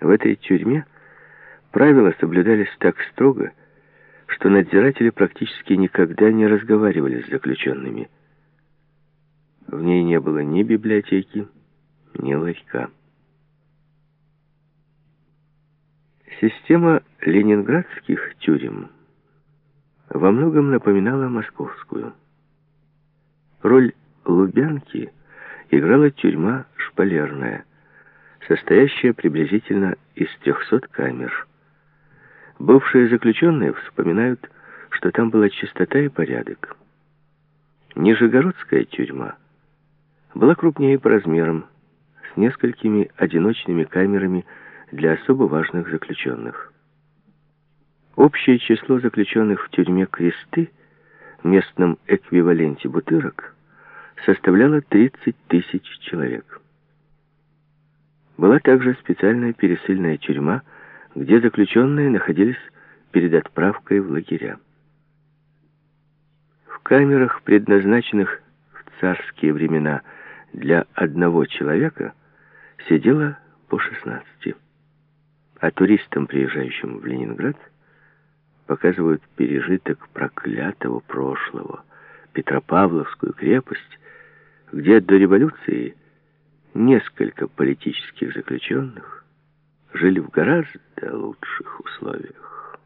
В этой тюрьме правила соблюдались так строго, что надзиратели практически никогда не разговаривали с заключенными. В ней не было ни библиотеки, ни ларька. Система ленинградских тюрем во многом напоминала московскую. Роль Лубянки играла тюрьма шпалерная, состоящая приблизительно из 300 камер. Бывшие заключенные вспоминают, что там была чистота и порядок. Нижегородская тюрьма была крупнее по размерам, с несколькими одиночными камерами для особо важных заключенных. Общее число заключенных в тюрьме Кресты, местном эквиваленте Бутырок, составляло 30 тысяч человек. Была также специальная пересыльная тюрьма, где заключенные находились перед отправкой в лагеря. В камерах, предназначенных в царские времена для одного человека, сидело по 16 а туристам, приезжающим в Ленинград, показывают пережиток проклятого прошлого, Петропавловскую крепость, где до революции несколько политических заключенных жили в гораздо лучших условиях.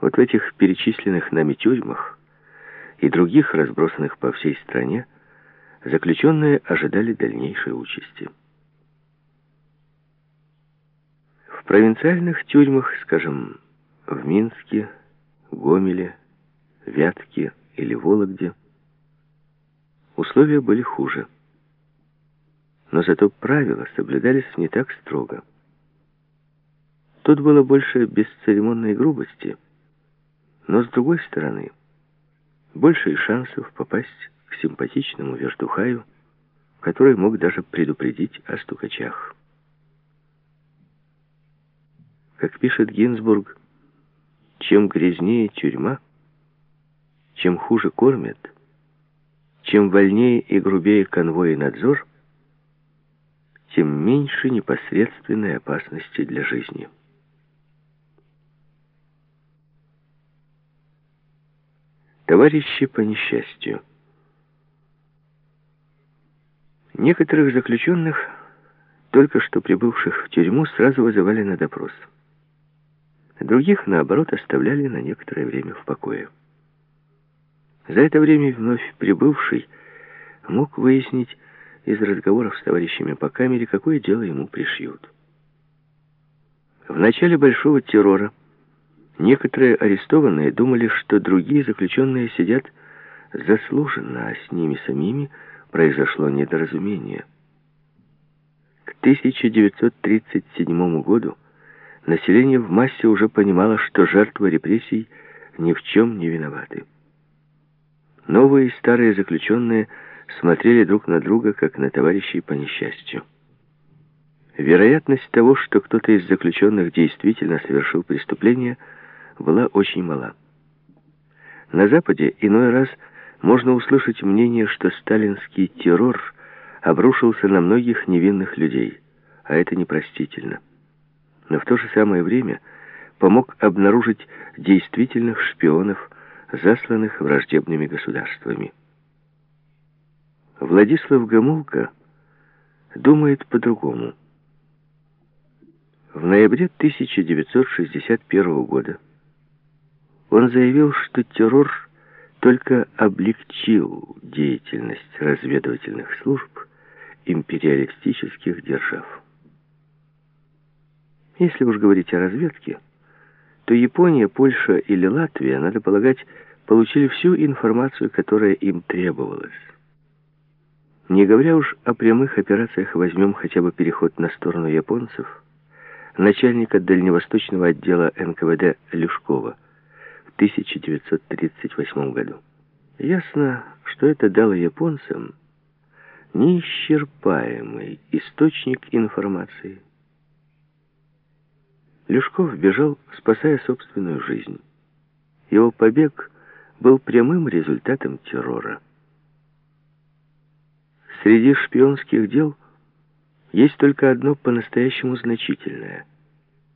Вот в этих перечисленных нами тюрьмах и других, разбросанных по всей стране, заключенные ожидали дальнейшей участи. В провинциальных тюрьмах, скажем, в Минске, Гомеле, Вятке или Вологде, условия были хуже. Но зато правила соблюдались не так строго. Тут было больше бесцеремонной грубости, но с другой стороны, больше и шансов попасть к симпатичному вертухаю, который мог даже предупредить о стукачах. Как пишет Гинзбург, чем грязнее тюрьма, чем хуже кормят, чем вольнее и грубее конвой и надзор, тем меньше непосредственной опасности для жизни. Товарищи по несчастью. Некоторых заключенных, только что прибывших в тюрьму, сразу вызывали на допрос – Других, наоборот, оставляли на некоторое время в покое. За это время вновь прибывший мог выяснить из разговоров с товарищами по камере, какое дело ему пришьют. В начале большого террора некоторые арестованные думали, что другие заключенные сидят заслуженно, а с ними самими произошло недоразумение. К 1937 году население в массе уже понимало, что жертвы репрессий ни в чем не виноваты. Новые и старые заключенные смотрели друг на друга, как на товарищей по несчастью. Вероятность того, что кто-то из заключенных действительно совершил преступление, была очень мала. На Западе иной раз можно услышать мнение, что сталинский террор обрушился на многих невинных людей, а это непростительно но в то же самое время помог обнаружить действительных шпионов, засланных враждебными государствами. Владислав Гомулка думает по-другому. В ноябре 1961 года он заявил, что террор только облегчил деятельность разведывательных служб империалистических держав. Если уж говорить о разведке, то Япония, Польша или Латвия, надо полагать, получили всю информацию, которая им требовалась. Не говоря уж о прямых операциях, возьмем хотя бы переход на сторону японцев, начальника дальневосточного отдела НКВД Люшкова в 1938 году. Ясно, что это дало японцам неисчерпаемый источник информации – Лешков бежал, спасая собственную жизнь. Его побег был прямым результатом террора. Среди шпионских дел есть только одно по-настоящему значительное.